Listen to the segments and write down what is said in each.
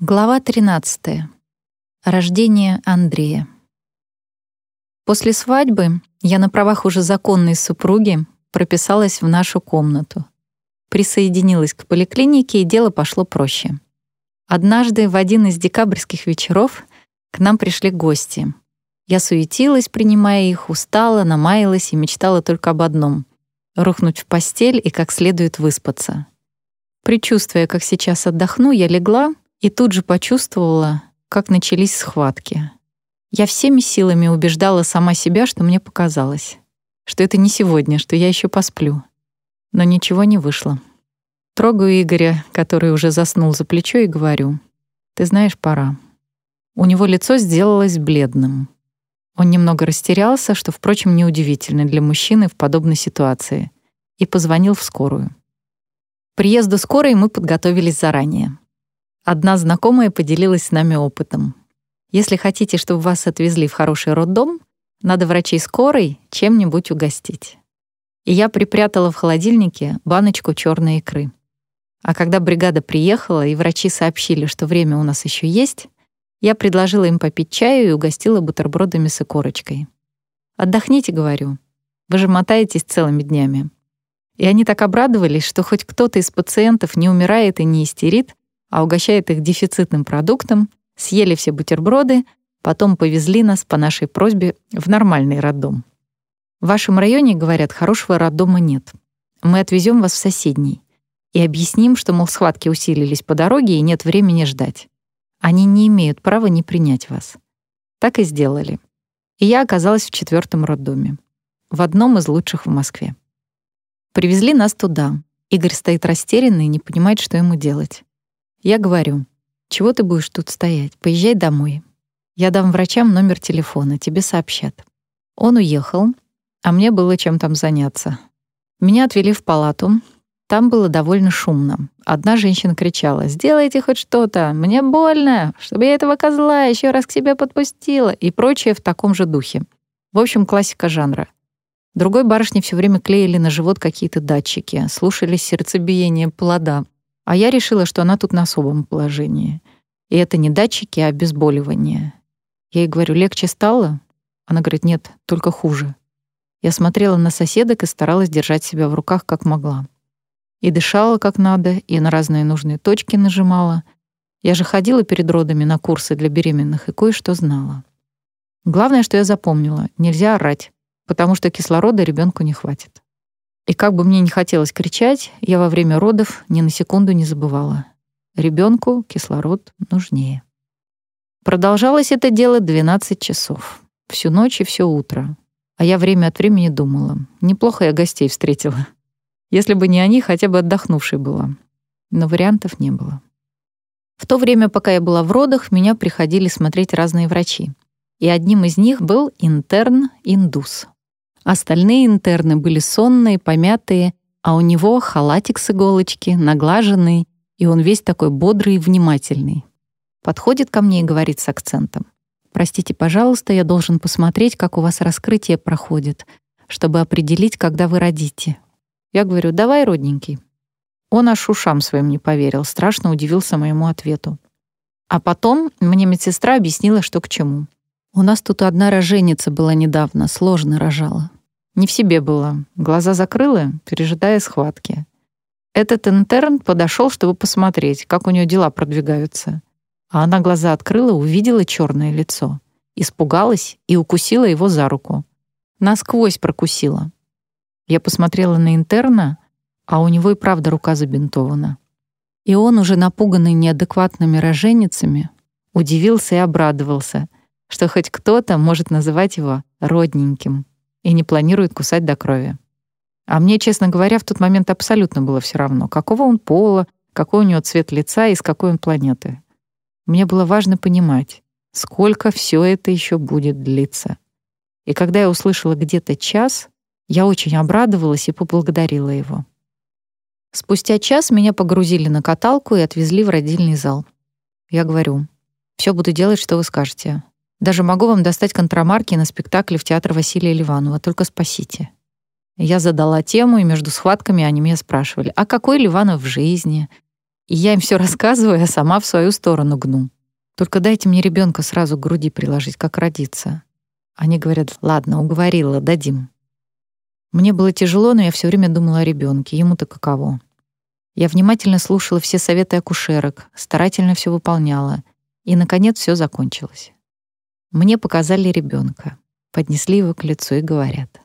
Глава 13. Рождение Андрея. После свадьбы я на правах уже законной супруги прописалась в нашу комнату. Присоединилась к поликлинике, и дело пошло проще. Однажды в один из декабрьских вечеров к нам пришли гости. Я суетилась, принимая их, устала, намаялась и мечтала только об одном — рухнуть в постель и как следует выспаться. Причувствуя, как сейчас отдохну, я легла — и тут же почувствовала, как начались схватки. Я всеми силами убеждала сама себя, что мне показалось, что это не сегодня, что я еще посплю. Но ничего не вышло. Трогаю Игоря, который уже заснул за плечо, и говорю, «Ты знаешь, пора». У него лицо сделалось бледным. Он немного растерялся, что, впрочем, неудивительно для мужчины в подобной ситуации, и позвонил в скорую. К приезду скорой мы подготовились заранее. Одна знакомая поделилась с нами опытом. Если хотите, чтобы вас отвезли в хороший роддом, надо врачей скорой чем-нибудь угостить. И я припрятала в холодильнике баночку черной икры. А когда бригада приехала и врачи сообщили, что время у нас еще есть, я предложила им попить чаю и угостила бутербродами с икорочкой. «Отдохните», — говорю. «Вы же мотаетесь целыми днями». И они так обрадовались, что хоть кто-то из пациентов не умирает и не истерит, а угощает их дефицитным продуктом, съели все бутерброды, потом повезли нас по нашей просьбе в нормальный роддом. В вашем районе, говорят, хорошего роддома нет. Мы отвезем вас в соседний и объясним, что, мол, схватки усилились по дороге и нет времени ждать. Они не имеют права не принять вас. Так и сделали. И я оказалась в четвертом роддоме. В одном из лучших в Москве. Привезли нас туда. Игорь стоит растерянный и не понимает, что ему делать. Я говорю, чего ты будешь тут стоять? Поезжай домой. Я дам врачам номер телефона, тебе сообщат. Он уехал, а мне было чем там заняться. Меня отвели в палату. Там было довольно шумно. Одна женщина кричала «Сделайте хоть что-то! Мне больно! Чтобы я этого козла еще раз к себе подпустила!» и прочее в таком же духе. В общем, классика жанра. Другой барышне все время клеили на живот какие-то датчики, слушали сердцебиение плода. А я решила, что она тут на особом положении. И это не датчики, а обезболивание. Я ей говорю, легче стало? Она говорит, нет, только хуже. Я смотрела на соседок и старалась держать себя в руках как могла. И дышала как надо, и на разные нужные точки нажимала. Я же ходила перед родами на курсы для беременных и кое-что знала. Главное, что я запомнила, нельзя орать, потому что кислорода ребенку не хватит. И как бы мне не хотелось кричать, я во время родов ни на секунду не забывала. Ребенку кислород нужнее. Продолжалось это дело 12 часов. Всю ночь и все утро. А я время от времени думала. Неплохо я гостей встретила. Если бы не они, хотя бы отдохнувшей была. Но вариантов не было. В то время, пока я была в родах, меня приходили смотреть разные врачи. И одним из них был интерн-индус. Остальные интерны были сонные, помятые, а у него халатик с иголочки, наглаженный, и он весь такой бодрый и внимательный. Подходит ко мне и говорит с акцентом. «Простите, пожалуйста, я должен посмотреть, как у вас раскрытие проходит, чтобы определить, когда вы родите». Я говорю, «Давай, родненький». Он аж ушам своим не поверил, страшно удивился моему ответу. А потом мне медсестра объяснила, что к чему. У нас тут одна роженица была недавно, сложно рожала. Не в себе была, глаза закрыла, пережидая схватки. Этот интерн подошел, чтобы посмотреть, как у нее дела продвигаются. А она глаза открыла, увидела черное лицо. Испугалась и укусила его за руку. Насквозь прокусила. Я посмотрела на интерна, а у него и правда рука забинтована. И он, уже напуганный неадекватными роженицами, удивился и обрадовался, что хоть кто-то может называть его родненьким и не планирует кусать до крови. А мне, честно говоря, в тот момент абсолютно было все равно, какого он пола, какой у него цвет лица и с какой он планеты. Мне было важно понимать, сколько все это еще будет длиться. И когда я услышала где-то час, я очень обрадовалась и поблагодарила его. Спустя час меня погрузили на каталку и отвезли в родильный зал. Я говорю, все буду делать, что вы скажете. Даже могу вам достать контрамарки на спектакле в театр Василия Ливанова, только спасите. Я задала тему, и между схватками они меня спрашивали, а какой Ливанов в жизни? И я им все рассказываю, а сама в свою сторону гну. Только дайте мне ребенка сразу к груди приложить, как родиться. Они говорят, ладно, уговорила, дадим. Мне было тяжело, но я все время думала о ребенке. Ему-то каково. Я внимательно слушала все советы акушерок, старательно все выполняла. И, наконец, все закончилось. Мне показали ребенка, поднесли его к лицу и говорят.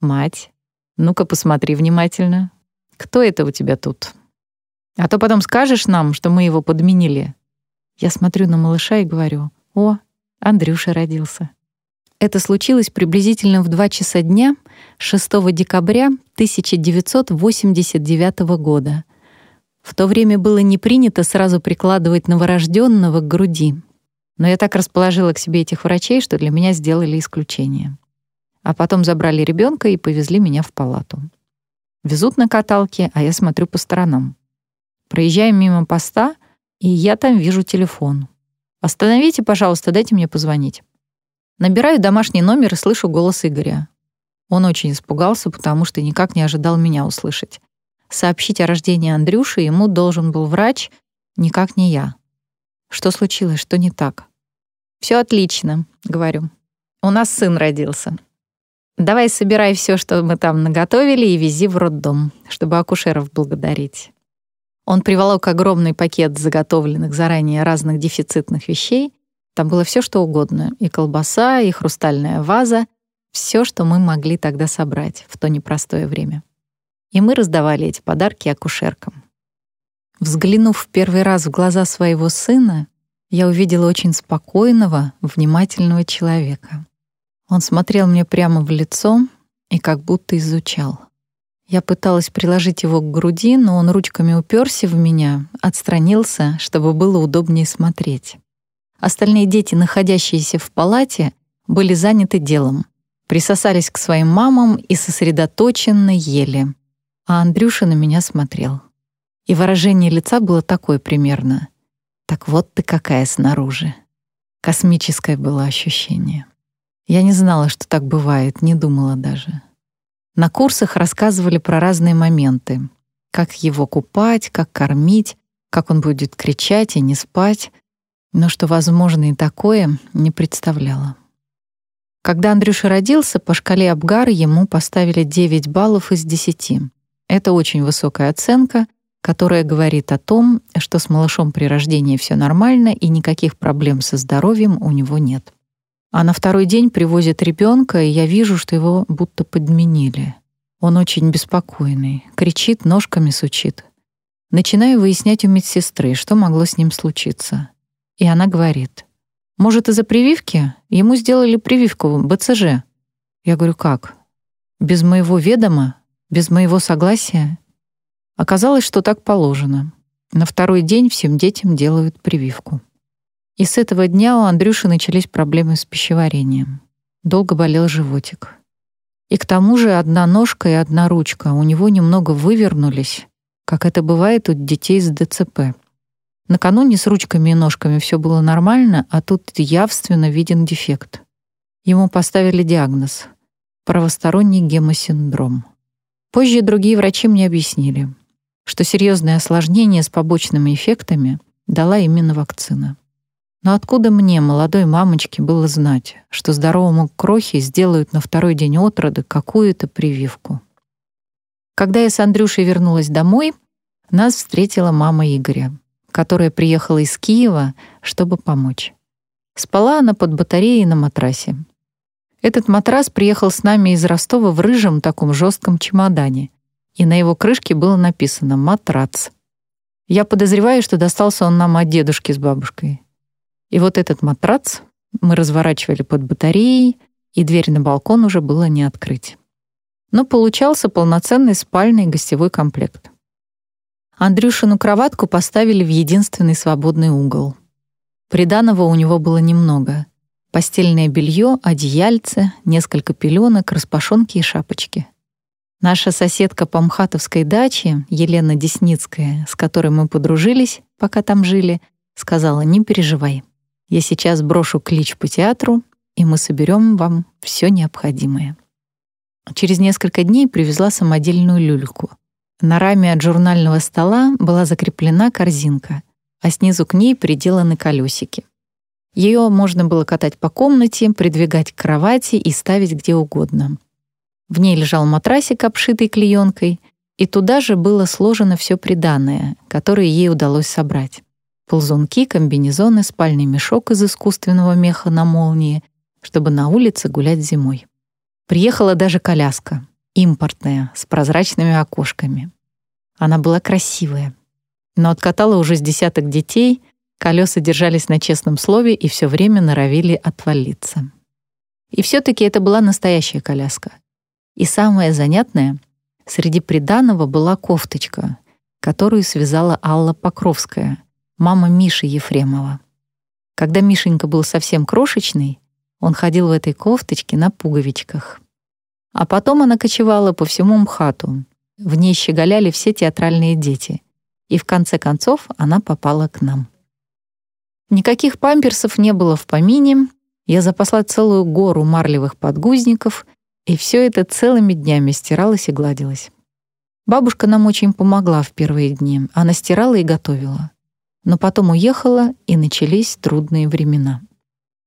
«Мать, ну-ка посмотри внимательно. Кто это у тебя тут? А то потом скажешь нам, что мы его подменили». Я смотрю на малыша и говорю, «О, Андрюша родился». Это случилось приблизительно в 2 часа дня 6 декабря 1989 года. В то время было не принято сразу прикладывать новорожденного к груди. Но я так расположила к себе этих врачей, что для меня сделали исключение. А потом забрали ребенка и повезли меня в палату. Везут на каталке, а я смотрю по сторонам. Проезжаем мимо поста, и я там вижу телефон. «Остановите, пожалуйста, дайте мне позвонить». Набираю домашний номер и слышу голос Игоря. Он очень испугался, потому что никак не ожидал меня услышать. Сообщить о рождении Андрюши ему должен был врач, никак не я. Что случилось, что не так? Все отлично, говорю. У нас сын родился. Давай собирай все, что мы там наготовили, и вези в роддом, чтобы акушеров благодарить. Он приволок огромный пакет заготовленных заранее разных дефицитных вещей там было все, что угодно. И колбаса, и хрустальная ваза. Все, что мы могли тогда собрать в то непростое время. И мы раздавали эти подарки акушеркам. Взглянув в первый раз в глаза своего сына, я увидела очень спокойного, внимательного человека. Он смотрел мне прямо в лицо и как будто изучал. Я пыталась приложить его к груди, но он ручками уперся в меня, отстранился, чтобы было удобнее смотреть. Остальные дети, находящиеся в палате, были заняты делом. Присосались к своим мамам и сосредоточенно ели. А Андрюша на меня смотрел. И выражение лица было такое примерно. «Так вот ты какая снаружи». Космическое было ощущение. Я не знала, что так бывает, не думала даже. На курсах рассказывали про разные моменты. Как его купать, как кормить, как он будет кричать и не спать, но что возможно и такое, не представляла. Когда Андрюша родился, по шкале Абгар ему поставили 9 баллов из 10. Это очень высокая оценка, которая говорит о том, что с малышом при рождении все нормально и никаких проблем со здоровьем у него нет. А на второй день привозят ребенка, и я вижу, что его будто подменили. Он очень беспокойный, кричит, ножками сучит. Начинаю выяснять у медсестры, что могло с ним случиться. И она говорит, может, из-за прививки? Ему сделали прививку БЦЖ. Я говорю, как? Без моего ведома? Без моего согласия? Оказалось, что так положено. На второй день всем детям делают прививку. И с этого дня у Андрюши начались проблемы с пищеварением. Долго болел животик. И к тому же одна ножка и одна ручка у него немного вывернулись, как это бывает у детей с ДЦП. Накануне с ручками и ножками все было нормально, а тут явственно виден дефект. Ему поставили диагноз — правосторонний гемосиндром. Позже другие врачи мне объяснили, что серьезное осложнение с побочными эффектами дала именно вакцина. Но откуда мне, молодой мамочке, было знать, что здоровому крохе сделают на второй день от какую-то прививку? Когда я с Андрюшей вернулась домой, нас встретила мама Игоря — которая приехала из Киева, чтобы помочь. Спала она под батареей на матрасе. Этот матрас приехал с нами из Ростова в рыжем таком жестком чемодане, и на его крышке было написано «матрац». Я подозреваю, что достался он нам от дедушки с бабушкой. И вот этот матрац мы разворачивали под батареей, и дверь на балкон уже было не открыть. Но получался полноценный спальный гостевой комплект. Андрюшину кроватку поставили в единственный свободный угол. Приданого у него было немного. Постельное белье, одеяльце, несколько пеленок, распашонки и шапочки. Наша соседка по Мхатовской даче, Елена Десницкая, с которой мы подружились, пока там жили, сказала, не переживай. Я сейчас брошу клич по театру, и мы соберем вам все необходимое. Через несколько дней привезла самодельную люльку — На раме от журнального стола была закреплена корзинка, а снизу к ней приделаны колесики. Ее можно было катать по комнате, придвигать к кровати и ставить где угодно. В ней лежал матрасик, обшитый клеенкой, и туда же было сложено все приданное, которое ей удалось собрать. Ползунки, комбинезоны, спальный мешок из искусственного меха на молнии, чтобы на улице гулять зимой. Приехала даже коляска, импортная, с прозрачными окошками. Она была красивая, но откатала уже с десяток детей, колеса держались на честном слове и все время норовили отвалиться. И все таки это была настоящая коляска. И самое занятное — Среди приданого была кофточка, которую связала Алла Покровская, мама Миши Ефремова. Когда Мишенька был совсем крошечный, он ходил в этой кофточке на пуговичках. А потом она кочевала по всему МХАТу. В ней щеголяли все театральные дети. И в конце концов она попала к нам. Никаких памперсов не было в помине. Я запасла целую гору марлевых подгузников и все это целыми днями стиралось и гладилось. Бабушка нам очень помогла в первые дни. Она стирала и готовила. Но потом уехала, и начались трудные времена.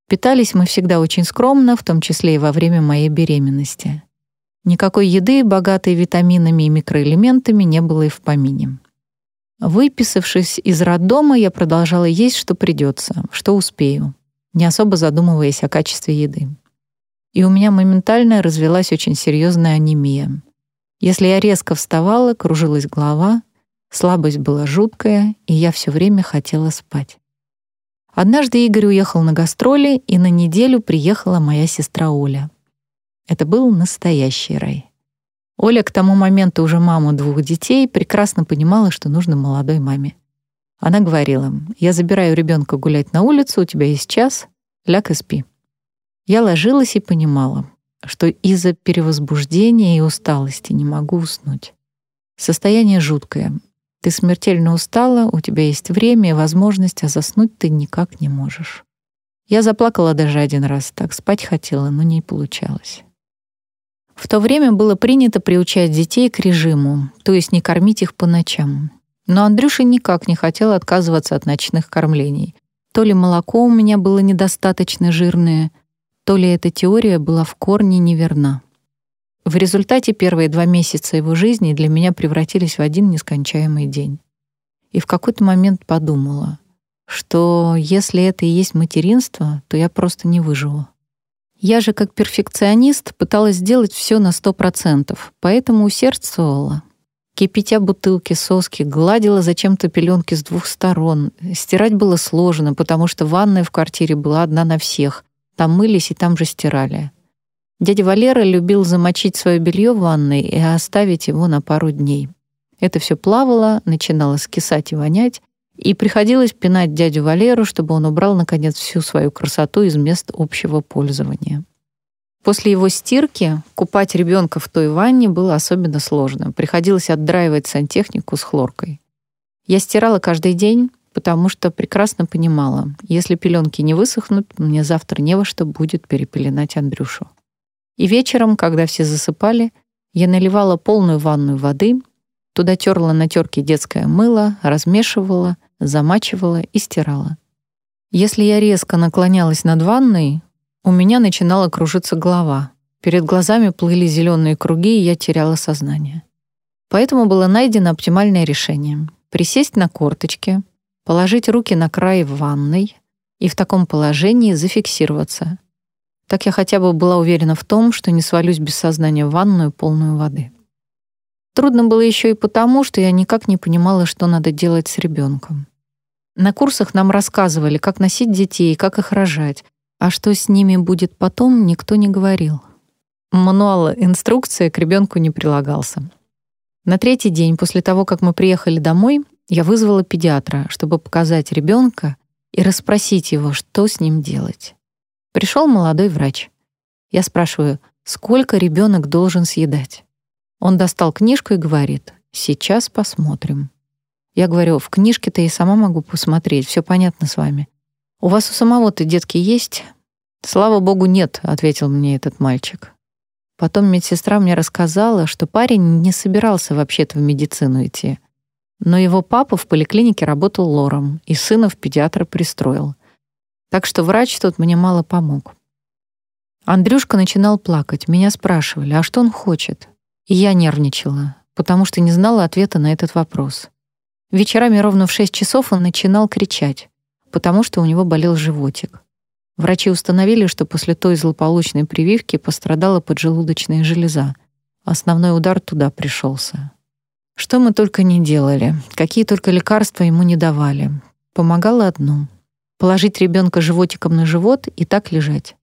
Питались мы всегда очень скромно, в том числе и во время моей беременности. Никакой еды, богатой витаминами и микроэлементами, не было и в помине. Выписавшись из роддома, я продолжала есть, что придется, что успею, не особо задумываясь о качестве еды и у меня моментально развелась очень серьезная анемия. Если я резко вставала, кружилась голова, слабость была жуткая, и я все время хотела спать. Однажды Игорь уехал на гастроли, и на неделю приехала моя сестра Оля. Это был настоящий рай. Оля к тому моменту уже мама двух детей, прекрасно понимала, что нужно молодой маме. Она говорила, «Я забираю ребенка гулять на улицу, у тебя есть час, ляг и спи». Я ложилась и понимала, что из-за перевозбуждения и усталости не могу уснуть. Состояние жуткое. Ты смертельно устала, у тебя есть время и возможность, а заснуть ты никак не можешь. Я заплакала даже один раз, так спать хотела, но не получалось. В то время было принято приучать детей к режиму, то есть не кормить их по ночам. Но Андрюша никак не хотел отказываться от ночных кормлений. То ли молоко у меня было недостаточно жирное, то ли эта теория была в корне неверна. В результате первые два месяца его жизни для меня превратились в один нескончаемый день. И в какой-то момент подумала, что если это и есть материнство, то я просто не выживу. Я же как перфекционист пыталась сделать все на сто процентов, поэтому усердствовала. Кипятя бутылки соски, гладила зачем-то пеленки с двух сторон. Стирать было сложно, потому что ванная в квартире была одна на всех, там мылись и там же стирали. Дядя Валера любил замочить свое белье в ванной и оставить его на пару дней. Это все плавало, начинало скисать и вонять, и приходилось пинать дядю Валеру, чтобы он убрал, наконец, всю свою красоту из мест общего пользования. После его стирки купать ребенка в той ванне было особенно сложно. Приходилось отдраивать сантехнику с хлоркой. Я стирала каждый день, потому что прекрасно понимала, если пеленки не высохнут, мне завтра не во что будет перепеленать Андрюшу. И вечером, когда все засыпали, я наливала полную ванную воды, туда терла на терке детское мыло, размешивала, замачивала и стирала. Если я резко наклонялась над ванной, у меня начинала кружиться голова. Перед глазами плыли зеленые круги, и я теряла сознание. Поэтому было найдено оптимальное решение — присесть на корточки, положить руки на край ванной и в таком положении зафиксироваться. Так я хотя бы была уверена в том, что не свалюсь без сознания в ванную, полную воды. Трудно было еще и потому, что я никак не понимала, что надо делать с ребенком. На курсах нам рассказывали, как носить детей, как их рожать, а что с ними будет потом, никто не говорил. Мануал инструкции к ребенку не прилагался. На третий день после того, как мы приехали домой, я вызвала педиатра, чтобы показать ребенка и расспросить его, что с ним делать. Пришел молодой врач. Я спрашиваю, сколько ребенок должен съедать. Он достал книжку и говорит, сейчас посмотрим. Я говорю, в книжке-то я сама могу посмотреть, все понятно с вами. У вас у самого-то детки есть? Слава богу, нет, ответил мне этот мальчик. Потом медсестра мне рассказала, что парень не собирался вообще-то в медицину идти. Но его папа в поликлинике работал лором, и сына в педиатра пристроил. Так что врач тут мне мало помог. Андрюшка начинал плакать. Меня спрашивали, а что он хочет? И я нервничала, потому что не знала ответа на этот вопрос. Вечерами ровно в 6 часов он начинал кричать, потому что у него болел животик. Врачи установили, что после той злополучной прививки пострадала поджелудочная железа. Основной удар туда пришелся. Что мы только не делали, какие только лекарства ему не давали. Помогало одно — положить ребенка животиком на живот и так лежать.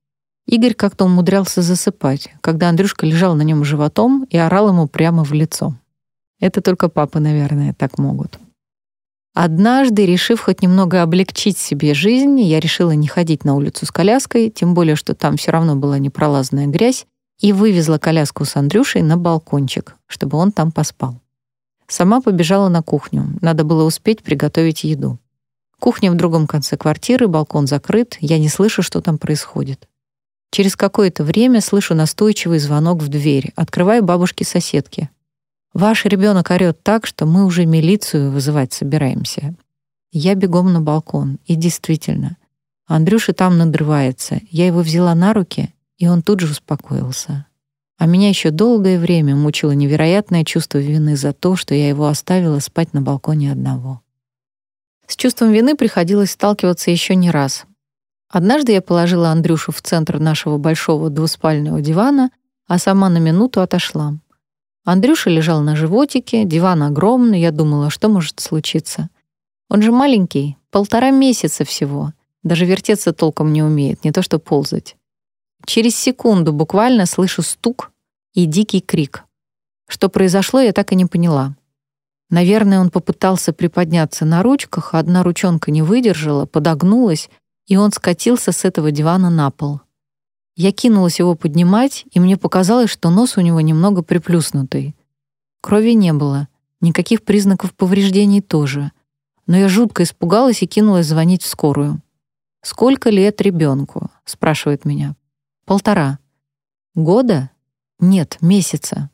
Игорь как-то умудрялся засыпать, когда Андрюшка лежал на нем животом и орал ему прямо в лицо. Это только папы, наверное, так могут. Однажды, решив хоть немного облегчить себе жизнь, я решила не ходить на улицу с коляской, тем более, что там все равно была непролазная грязь, и вывезла коляску с Андрюшей на балкончик, чтобы он там поспал. Сама побежала на кухню, надо было успеть приготовить еду. Кухня в другом конце квартиры, балкон закрыт, я не слышу, что там происходит. Через какое-то время слышу настойчивый звонок в дверь, открываю бабушки-соседки. Ваш ребенок орёт так, что мы уже милицию вызывать собираемся. Я бегом на балкон, и действительно, Андрюша там надрывается. Я его взяла на руки, и он тут же успокоился. А меня еще долгое время мучило невероятное чувство вины за то, что я его оставила спать на балконе одного. С чувством вины приходилось сталкиваться еще не раз. Однажды я положила Андрюшу в центр нашего большого двуспального дивана, а сама на минуту отошла. Андрюша лежал на животике, диван огромный, я думала, что может случиться. Он же маленький, полтора месяца всего, даже вертеться толком не умеет, не то что ползать. Через секунду буквально слышу стук и дикий крик. Что произошло, я так и не поняла. Наверное, он попытался приподняться на ручках, а одна ручонка не выдержала, подогнулась, и он скатился с этого дивана на пол. Я кинулась его поднимать, и мне показалось, что нос у него немного приплюснутый. Крови не было, никаких признаков повреждений тоже. Но я жутко испугалась и кинулась звонить в скорую. «Сколько лет ребенку?» — спрашивает меня. «Полтора». «Года?» «Нет, месяца».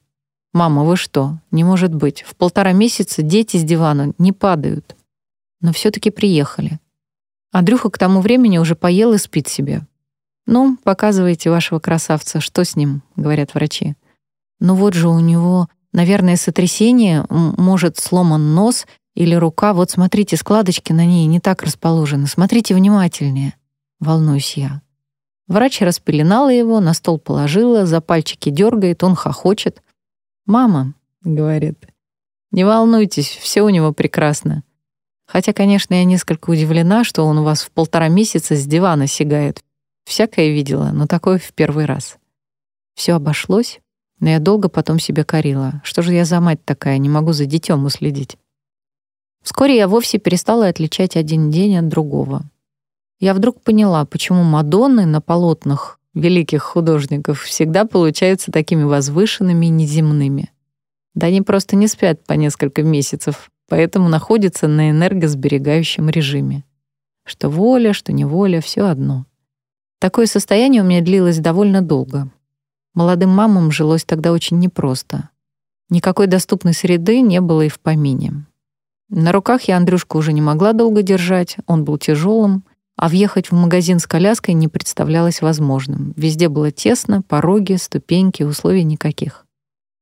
«Мама, вы что? Не может быть. В полтора месяца дети с дивана не падают». Но все таки приехали. Андрюха к тому времени уже поел и спит себе. «Ну, показывайте вашего красавца, что с ним?» — говорят врачи. «Ну вот же у него, наверное, сотрясение, может, сломан нос или рука. Вот смотрите, складочки на ней не так расположены. Смотрите внимательнее». Волнуюсь я. Врач распеленала его, на стол положила, за пальчики дергает, он хохочет. «Мама», — говорит, — «не волнуйтесь, все у него прекрасно». Хотя, конечно, я несколько удивлена, что он у вас в полтора месяца с дивана сигает. Всякое видела, но такое в первый раз. Все обошлось, но я долго потом себя корила. Что же я за мать такая, не могу за детем уследить. Вскоре я вовсе перестала отличать один день от другого. Я вдруг поняла, почему Мадонны на полотнах великих художников всегда получаются такими возвышенными и неземными. Да они просто не спят по несколько месяцев, поэтому находятся на энергосберегающем режиме. Что воля, что неволя — все одно. Такое состояние у меня длилось довольно долго. Молодым мамам жилось тогда очень непросто. Никакой доступной среды не было и в помине. На руках я Андрюшку уже не могла долго держать, он был тяжелым, а въехать в магазин с коляской не представлялось возможным. Везде было тесно, пороги, ступеньки, условий никаких.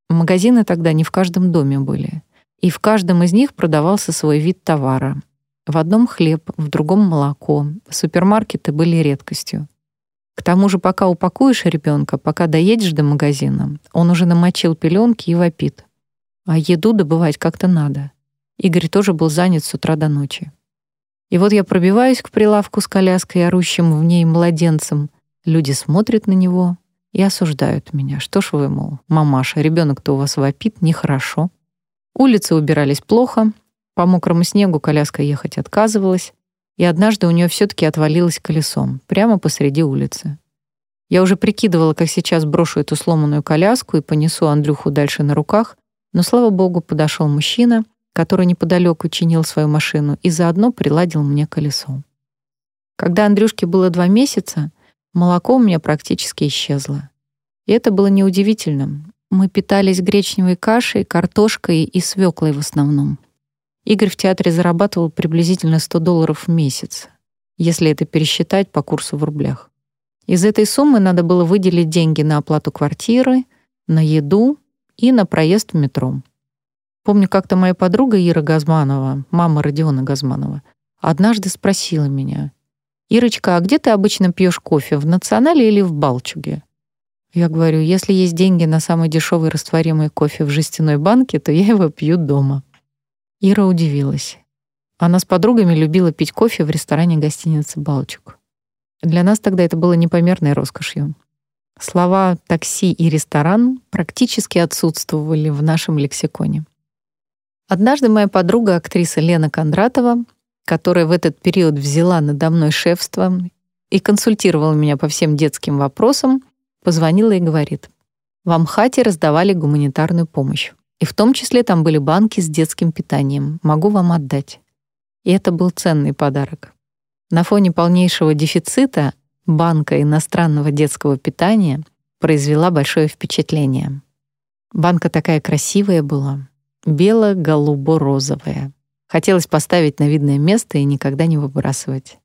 Магазины тогда не в каждом доме были. И в каждом из них продавался свой вид товара. В одном хлеб, в другом молоко. Супермаркеты были редкостью. К тому же, пока упакуешь ребенка, пока доедешь до магазина, он уже намочил пеленки и вопит. А еду добывать как-то надо. Игорь тоже был занят с утра до ночи. И вот я пробиваюсь к прилавку с коляской, орущим в ней младенцем. Люди смотрят на него и осуждают меня. Что ж вы, мол, мамаша, ребенок-то у вас вопит, нехорошо. Улицы убирались плохо, по мокрому снегу коляска ехать отказывалась, и однажды у нее все-таки отвалилось колесом, прямо посреди улицы. Я уже прикидывала, как сейчас брошу эту сломанную коляску и понесу Андрюху дальше на руках, но, слава богу, подошел мужчина, который неподалеку чинил свою машину и заодно приладил мне колесо. Когда Андрюшке было два месяца, молоко у меня практически исчезло. И это было неудивительно. Мы питались гречневой кашей, картошкой и свеклой в основном. Игорь в театре зарабатывал приблизительно 100 долларов в месяц, если это пересчитать по курсу в рублях. Из этой суммы надо было выделить деньги на оплату квартиры, на еду и на проезд в метро. Помню, как-то моя подруга Ира Газманова, мама Родиона Газманова, однажды спросила меня, «Ирочка, а где ты обычно пьешь кофе, в Национале или в Балчуге?» Я говорю, если есть деньги на самый дешевый растворимый кофе в жестяной банке, то я его пью дома. Ира удивилась. Она с подругами любила пить кофе в ресторане гостиницы «Балчук». Для нас тогда это было непомерной роскошью. Слова «такси» и «ресторан» практически отсутствовали в нашем лексиконе. Однажды моя подруга, актриса Лена Кондратова, которая в этот период взяла надо мной шефство и консультировала меня по всем детским вопросам, позвонила и говорит, «В Амхате раздавали гуманитарную помощь, и в том числе там были банки с детским питанием. Могу вам отдать». И это был ценный подарок. На фоне полнейшего дефицита банка иностранного детского питания произвела большое впечатление. Банка такая красивая была, бело-голубо-розовая. Хотелось поставить на видное место и никогда не выбрасывать.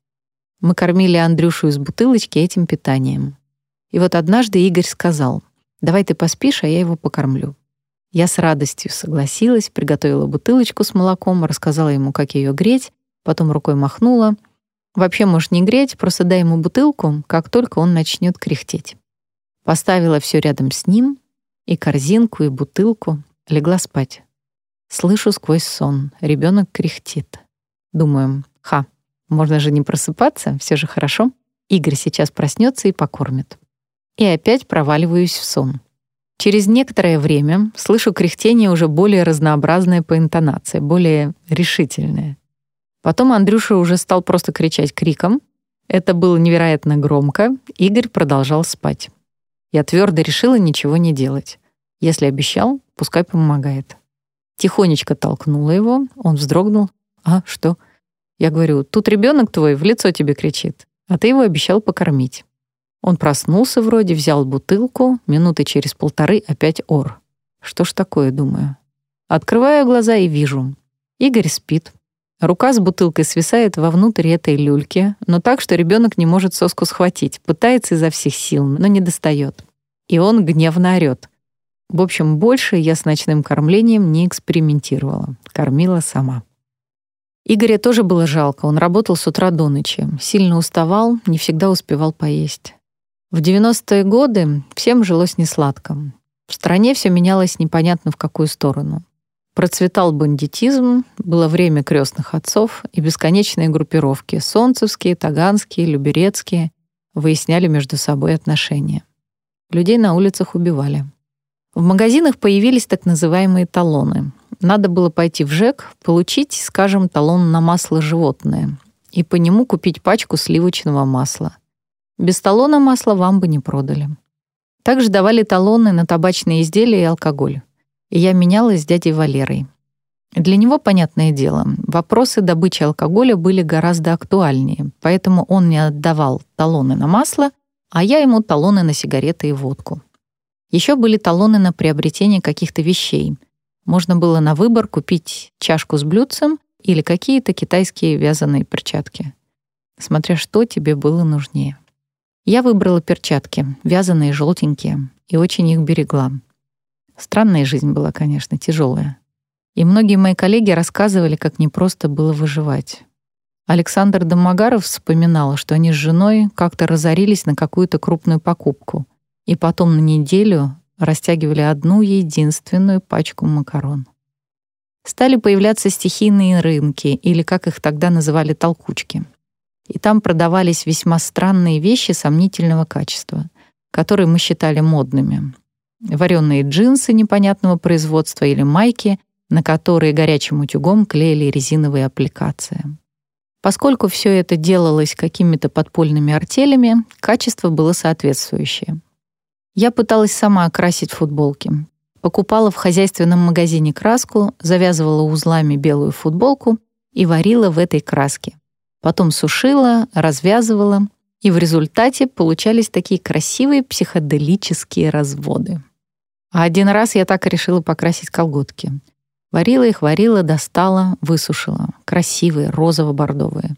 Мы кормили Андрюшу из бутылочки этим питанием. И вот однажды Игорь сказал, «Давай ты поспишь, а я его покормлю». Я с радостью согласилась, приготовила бутылочку с молоком, рассказала ему, как ее греть, потом рукой махнула. Вообще можешь не греть, просто дай ему бутылку, как только он начнет кряхтеть. Поставила все рядом с ним, и корзинку, и бутылку, легла спать. Слышу сквозь сон, ребенок кряхтит. Думаю, ха, можно же не просыпаться, все же хорошо. Игорь сейчас проснется и покормит. И опять проваливаюсь в сон. Через некоторое время слышу кряхтение уже более разнообразное по интонации, более решительное. Потом Андрюша уже стал просто кричать криком. Это было невероятно громко. Игорь продолжал спать. Я твердо решила ничего не делать. Если обещал, пускай помогает. Тихонечко толкнула его, он вздрогнул. «А, что?» Я говорю, «Тут ребенок твой в лицо тебе кричит, а ты его обещал покормить». Он проснулся вроде, взял бутылку, минуты через полторы опять ор. Что ж такое, думаю. Открываю глаза и вижу. Игорь спит. Рука с бутылкой свисает вовнутрь этой люльки, но так, что ребенок не может соску схватить, пытается изо всех сил, но не достает. И он гневно орёт. В общем, больше я с ночным кормлением не экспериментировала. Кормила сама. Игоря тоже было жалко. Он работал с утра до ночи. Сильно уставал, не всегда успевал поесть. В 90-е годы всем жилось несладко. В стране все менялось непонятно в какую сторону. Процветал бандитизм, было время крестных отцов и бесконечные группировки — солнцевские, таганские, люберецкие — выясняли между собой отношения. Людей на улицах убивали. В магазинах появились так называемые талоны. Надо было пойти в ЖЭК, получить, скажем, талон на масло животное и по нему купить пачку сливочного масла — без талона масла вам бы не продали. Также давали талоны на табачные изделия и алкоголь. И я менялась с дядей Валерой. Для него, понятное дело, вопросы добычи алкоголя были гораздо актуальнее, поэтому он мне отдавал талоны на масло, а я ему талоны на сигареты и водку. Еще были талоны на приобретение каких-то вещей. Можно было на выбор купить чашку с блюдцем или какие-то китайские вязаные перчатки. Смотря что тебе было нужнее. Я выбрала перчатки, вязаные, желтенькие, и очень их берегла. Странная жизнь была, конечно, тяжелая. И многие мои коллеги рассказывали, как непросто было выживать. Александр Домогаров вспоминал, что они с женой как-то разорились на какую-то крупную покупку, и потом на неделю растягивали одну единственную пачку макарон. Стали появляться стихийные рынки, или, как их тогда называли, толкучки — и там продавались весьма странные вещи сомнительного качества, которые мы считали модными. Вареные джинсы непонятного производства или майки, на которые горячим утюгом клеили резиновые аппликации. Поскольку все это делалось какими-то подпольными артелями, качество было соответствующее. Я пыталась сама окрасить футболки. Покупала в хозяйственном магазине краску, завязывала узлами белую футболку и варила в этой краске. Потом сушила, развязывала И в результате получались такие красивые психоделические разводы. А один раз я так решила покрасить колготки. Варила их, варила, достала, высушила. Красивые, розово-бордовые.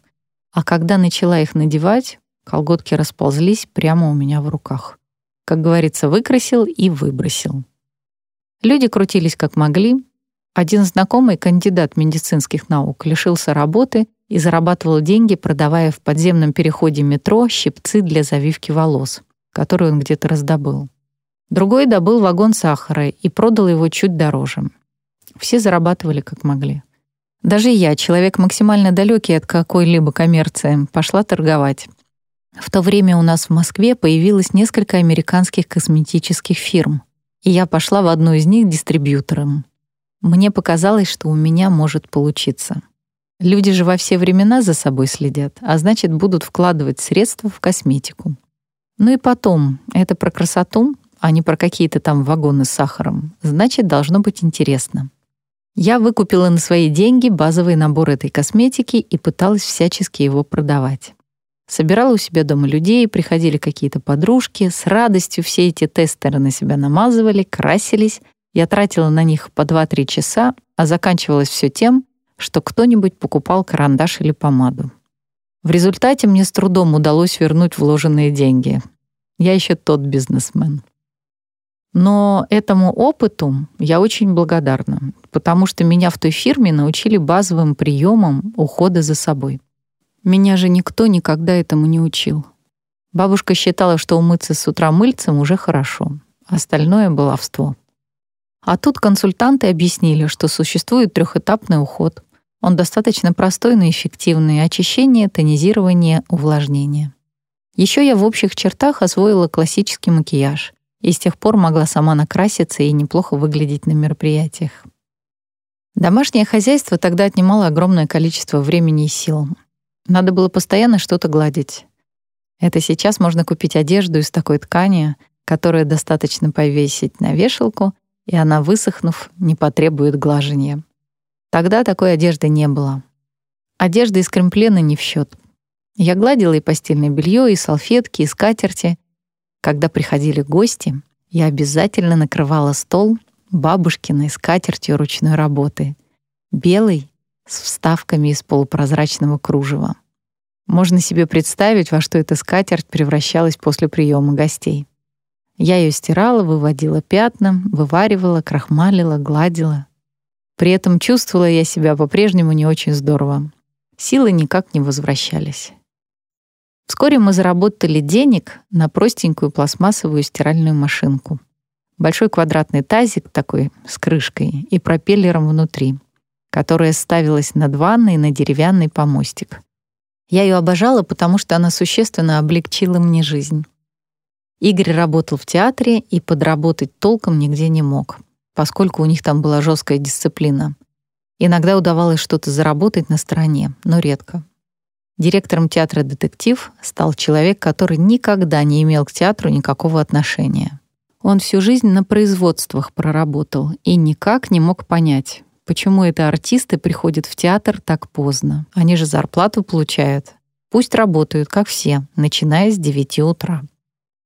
А когда начала их надевать, колготки расползлись прямо у меня в руках. Как говорится, выкрасил и выбросил. Люди крутились как могли. Один знакомый, кандидат медицинских наук, лишился работы и зарабатывал деньги, продавая в подземном переходе метро щипцы для завивки волос, которые он где-то раздобыл. Другой добыл вагон сахара и продал его чуть дороже. Все зарабатывали как могли. Даже я, человек максимально далекий от какой-либо коммерции, пошла торговать. В то время у нас в Москве появилось несколько американских косметических фирм, и я пошла в одну из них дистрибьютором. Мне показалось, что у меня может получиться. Люди же во все времена за собой следят, а значит, будут вкладывать средства в косметику. Ну и потом, это про красоту, а не про какие-то там вагоны с сахаром. Значит, должно быть интересно. Я выкупила на свои деньги базовый набор этой косметики и пыталась всячески его продавать. Собирала у себя дома людей, приходили какие-то подружки, с радостью все эти тестеры на себя намазывали, красились. Я тратила на них по 2-3 часа, а заканчивалось все тем, что кто-нибудь покупал карандаш или помаду. В результате мне с трудом удалось вернуть вложенные деньги. Я еще тот бизнесмен. Но этому опыту я очень благодарна, потому что меня в той фирме научили базовым приемам ухода за собой. Меня же никто никогда этому не учил. Бабушка считала, что умыться с утра мыльцем уже хорошо, остальное — баловство. А тут консультанты объяснили, что существует трехэтапный уход. Он достаточно простой, но эффективный — очищение, тонизирование, увлажнение. Еще я в общих чертах освоила классический макияж и с тех пор могла сама накраситься и неплохо выглядеть на мероприятиях. Домашнее хозяйство тогда отнимало огромное количество времени и сил. Надо было постоянно что-то гладить. Это сейчас можно купить одежду из такой ткани, которую достаточно повесить на вешалку, и она, высохнув, не потребует глажения. Тогда такой одежды не было. Одежда из кремплена не в счет. Я гладила и постельное белье, и салфетки, и скатерти. Когда приходили гости, я обязательно накрывала стол бабушкиной скатертью ручной работы, белой с вставками из полупрозрачного кружева. Можно себе представить, во что эта скатерть превращалась после приема гостей. Я ее стирала, выводила пятна, вываривала, крахмалила, гладила. При этом чувствовала я себя по-прежнему не очень здорово. Силы никак не возвращались. Вскоре мы заработали денег на простенькую пластмассовую стиральную машинку. Большой квадратный тазик такой с крышкой и пропеллером внутри — которая ставилась над ванной на деревянный помостик. Я ее обожала, потому что она существенно облегчила мне жизнь. Игорь работал в театре и подработать толком нигде не мог, поскольку у них там была жесткая дисциплина. Иногда удавалось что-то заработать на стороне, но редко. Директором театра «Детектив» стал человек, который никогда не имел к театру никакого отношения. Он всю жизнь на производствах проработал и никак не мог понять, Почему это артисты приходят в театр так поздно? Они же зарплату получают. Пусть работают, как все, начиная с 9 утра.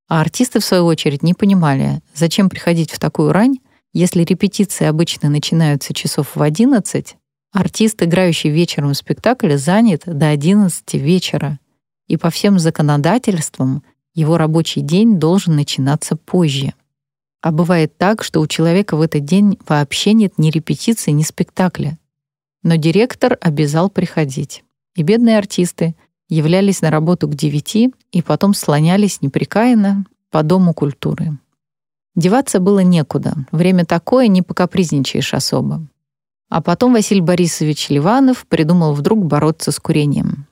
А артисты, в свою очередь, не понимали, зачем приходить в такую рань, если репетиции обычно начинаются часов в 11, артист, играющий вечером в занят до 11 вечера. И по всем законодательствам его рабочий день должен начинаться позже. А бывает так, что у человека в этот день вообще нет ни репетиции, ни спектакля. Но директор обязал приходить. И бедные артисты являлись на работу к девяти и потом слонялись непрекаянно по Дому культуры. Деваться было некуда. Время такое, не покапризничаешь особо. А потом Василий Борисович Ливанов придумал вдруг бороться с курением.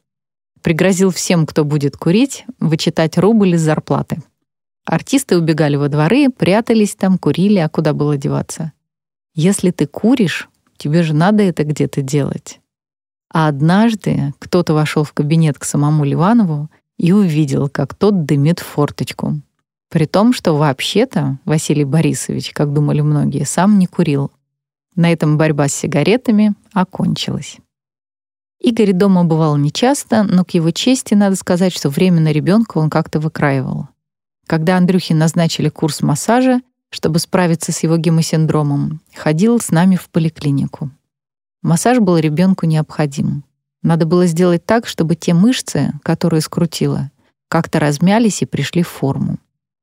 Пригрозил всем, кто будет курить, вычитать рубль из зарплаты. Артисты убегали во дворы, прятались там, курили, а куда было деваться? Если ты куришь, тебе же надо это где-то делать. А однажды кто-то вошел в кабинет к самому Ливанову и увидел, как тот дымит форточку. При том, что вообще-то Василий Борисович, как думали многие, сам не курил. На этом борьба с сигаретами окончилась. Игорь дома бывал нечасто, но к его чести надо сказать, что время на ребенка он как-то выкраивал. Когда Андрюхе назначили курс массажа, чтобы справиться с его гемосиндромом, ходил с нами в поликлинику. Массаж был ребенку необходим. Надо было сделать так, чтобы те мышцы, которые скрутило, как-то размялись и пришли в форму.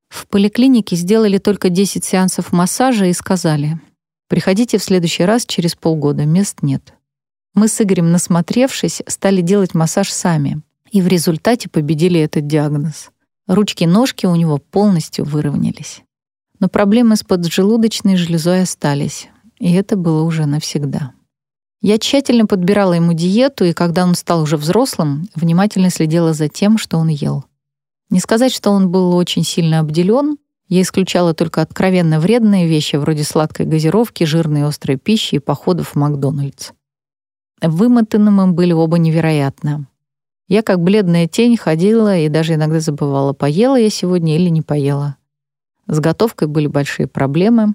В поликлинике сделали только 10 сеансов массажа и сказали, приходите в следующий раз через полгода, мест нет. Мы с Игорем, насмотревшись, стали делать массаж сами, и в результате победили этот диагноз. Ручки-ножки у него полностью выровнялись. Но проблемы с поджелудочной железой остались, и это было уже навсегда. Я тщательно подбирала ему диету, и когда он стал уже взрослым, внимательно следила за тем, что он ел. Не сказать, что он был очень сильно обделен, я исключала только откровенно вредные вещи, вроде сладкой газировки, жирной и острой пищи и походов в Макдональдс. Вымотанным мы были оба невероятно. Я, как бледная тень, ходила и даже иногда забывала, поела я сегодня или не поела. С готовкой были большие проблемы.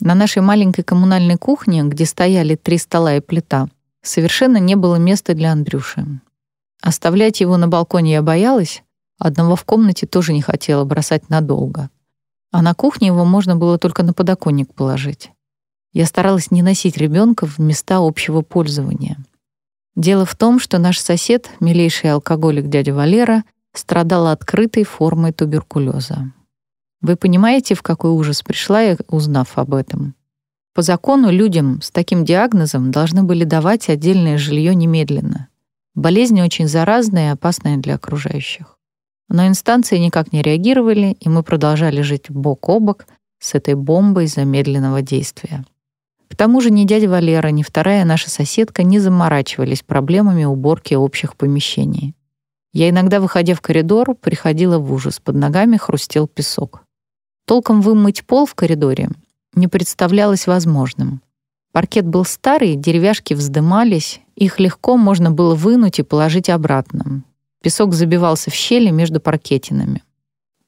На нашей маленькой коммунальной кухне, где стояли три стола и плита, совершенно не было места для Андрюши. Оставлять его на балконе я боялась, одного в комнате тоже не хотела бросать надолго. А на кухне его можно было только на подоконник положить. Я старалась не носить ребенка в места общего пользования. Дело в том, что наш сосед, милейший алкоголик дядя Валера, страдал открытой формой туберкулеза. Вы понимаете, в какой ужас пришла я, узнав об этом? По закону людям с таким диагнозом должны были давать отдельное жилье немедленно. Болезнь очень заразная и опасная для окружающих. Но инстанции никак не реагировали, и мы продолжали жить бок о бок с этой бомбой замедленного действия. К тому же ни дядя Валера, ни вторая наша соседка не заморачивались проблемами уборки общих помещений. Я иногда, выходя в коридор, приходила в ужас, под ногами хрустел песок. Толком вымыть пол в коридоре не представлялось возможным. Паркет был старый, деревяшки вздымались, их легко можно было вынуть и положить обратно. Песок забивался в щели между паркетинами.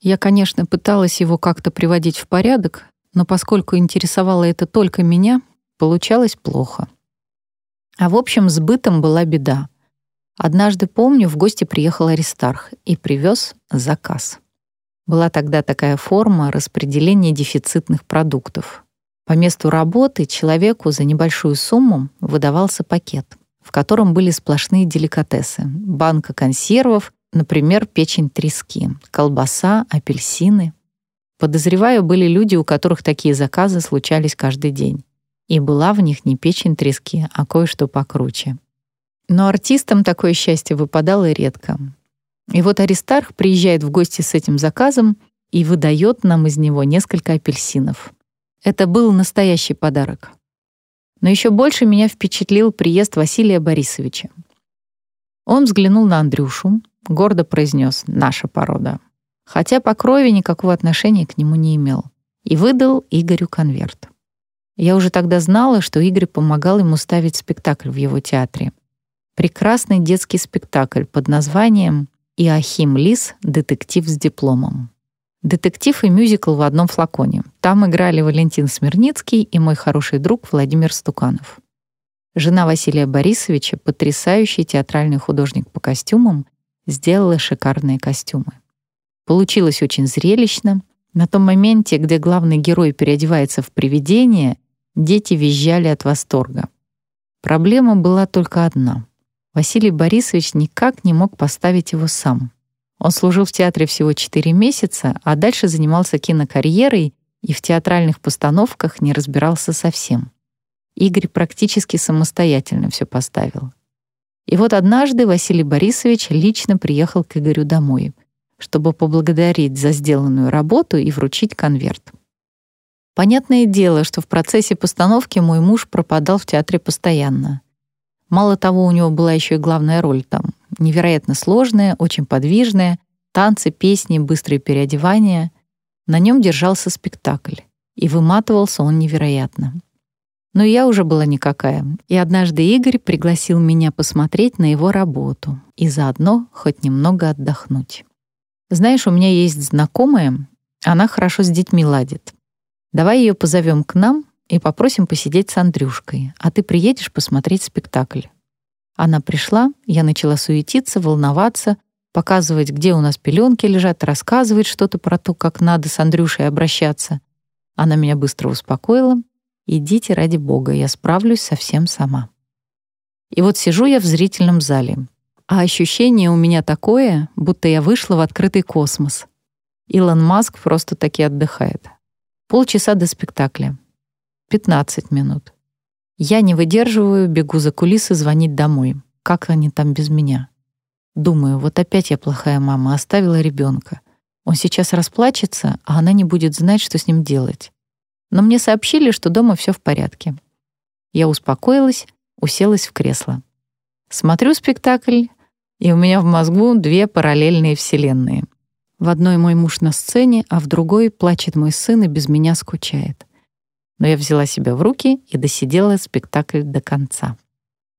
Я, конечно, пыталась его как-то приводить в порядок, но поскольку интересовало это только меня, получалось плохо. А в общем, с бытом была беда. Однажды, помню, в гости приехал Аристарх и привез заказ. Была тогда такая форма распределения дефицитных продуктов. По месту работы человеку за небольшую сумму выдавался пакет, в котором были сплошные деликатесы. Банка консервов, например, печень трески, колбаса, апельсины. Подозреваю, были люди, у которых такие заказы случались каждый день. И была в них не печень трески, а кое-что покруче. Но артистам такое счастье выпадало редко. И вот Аристарх приезжает в гости с этим заказом и выдает нам из него несколько апельсинов. Это был настоящий подарок. Но еще больше меня впечатлил приезд Василия Борисовича. Он взглянул на Андрюшу, гордо произнес «наша порода», хотя по крови никакого отношения к нему не имел, и выдал Игорю конверт. Я уже тогда знала, что Игорь помогал ему ставить спектакль в его театре. Прекрасный детский спектакль под названием Иохим Лис «Детектив с дипломом». Детектив и мюзикл в одном флаконе. Там играли Валентин Смирницкий и мой хороший друг Владимир Стуканов. Жена Василия Борисовича, потрясающий театральный художник по костюмам, сделала шикарные костюмы. Получилось очень зрелищно. На том моменте, где главный герой переодевается в привидение, дети визжали от восторга. Проблема была только одна — Василий Борисович никак не мог поставить его сам. Он служил в театре всего 4 месяца, а дальше занимался кинокарьерой и в театральных постановках не разбирался совсем. Игорь практически самостоятельно все поставил. И вот однажды Василий Борисович лично приехал к Игорю домой, чтобы поблагодарить за сделанную работу и вручить конверт. Понятное дело, что в процессе постановки мой муж пропадал в театре постоянно. Мало того, у него была еще и главная роль там. Невероятно сложная, очень подвижная, танцы, песни, быстрые переодевания. На нем держался спектакль, и выматывался он невероятно. Но я уже была никакая, и однажды Игорь пригласил меня посмотреть на его работу и заодно хоть немного отдохнуть. Знаешь, у меня есть знакомая, она хорошо с детьми ладит. Давай ее позовем к нам и попросим посидеть с Андрюшкой, а ты приедешь посмотреть спектакль. Она пришла, я начала суетиться, волноваться, показывать, где у нас пеленки лежат, рассказывать что-то про то, как надо с Андрюшей обращаться. Она меня быстро успокоила. «Идите ради бога, я справлюсь совсем сама». И вот сижу я в зрительном зале, а ощущение у меня такое, будто я вышла в открытый космос. Илон Маск просто таки отдыхает. Полчаса до спектакля. 15 минут. Я не выдерживаю, бегу за кулисы звонить домой. Как они там без меня? Думаю, вот опять я плохая мама, оставила ребенка. Он сейчас расплачется, а она не будет знать, что с ним делать. Но мне сообщили, что дома все в порядке. Я успокоилась, уселась в кресло. Смотрю спектакль, и у меня в мозгу две параллельные вселенные. В одной мой муж на сцене, а в другой плачет мой сын и без меня скучает. Но я взяла себя в руки и досидела спектакль до конца.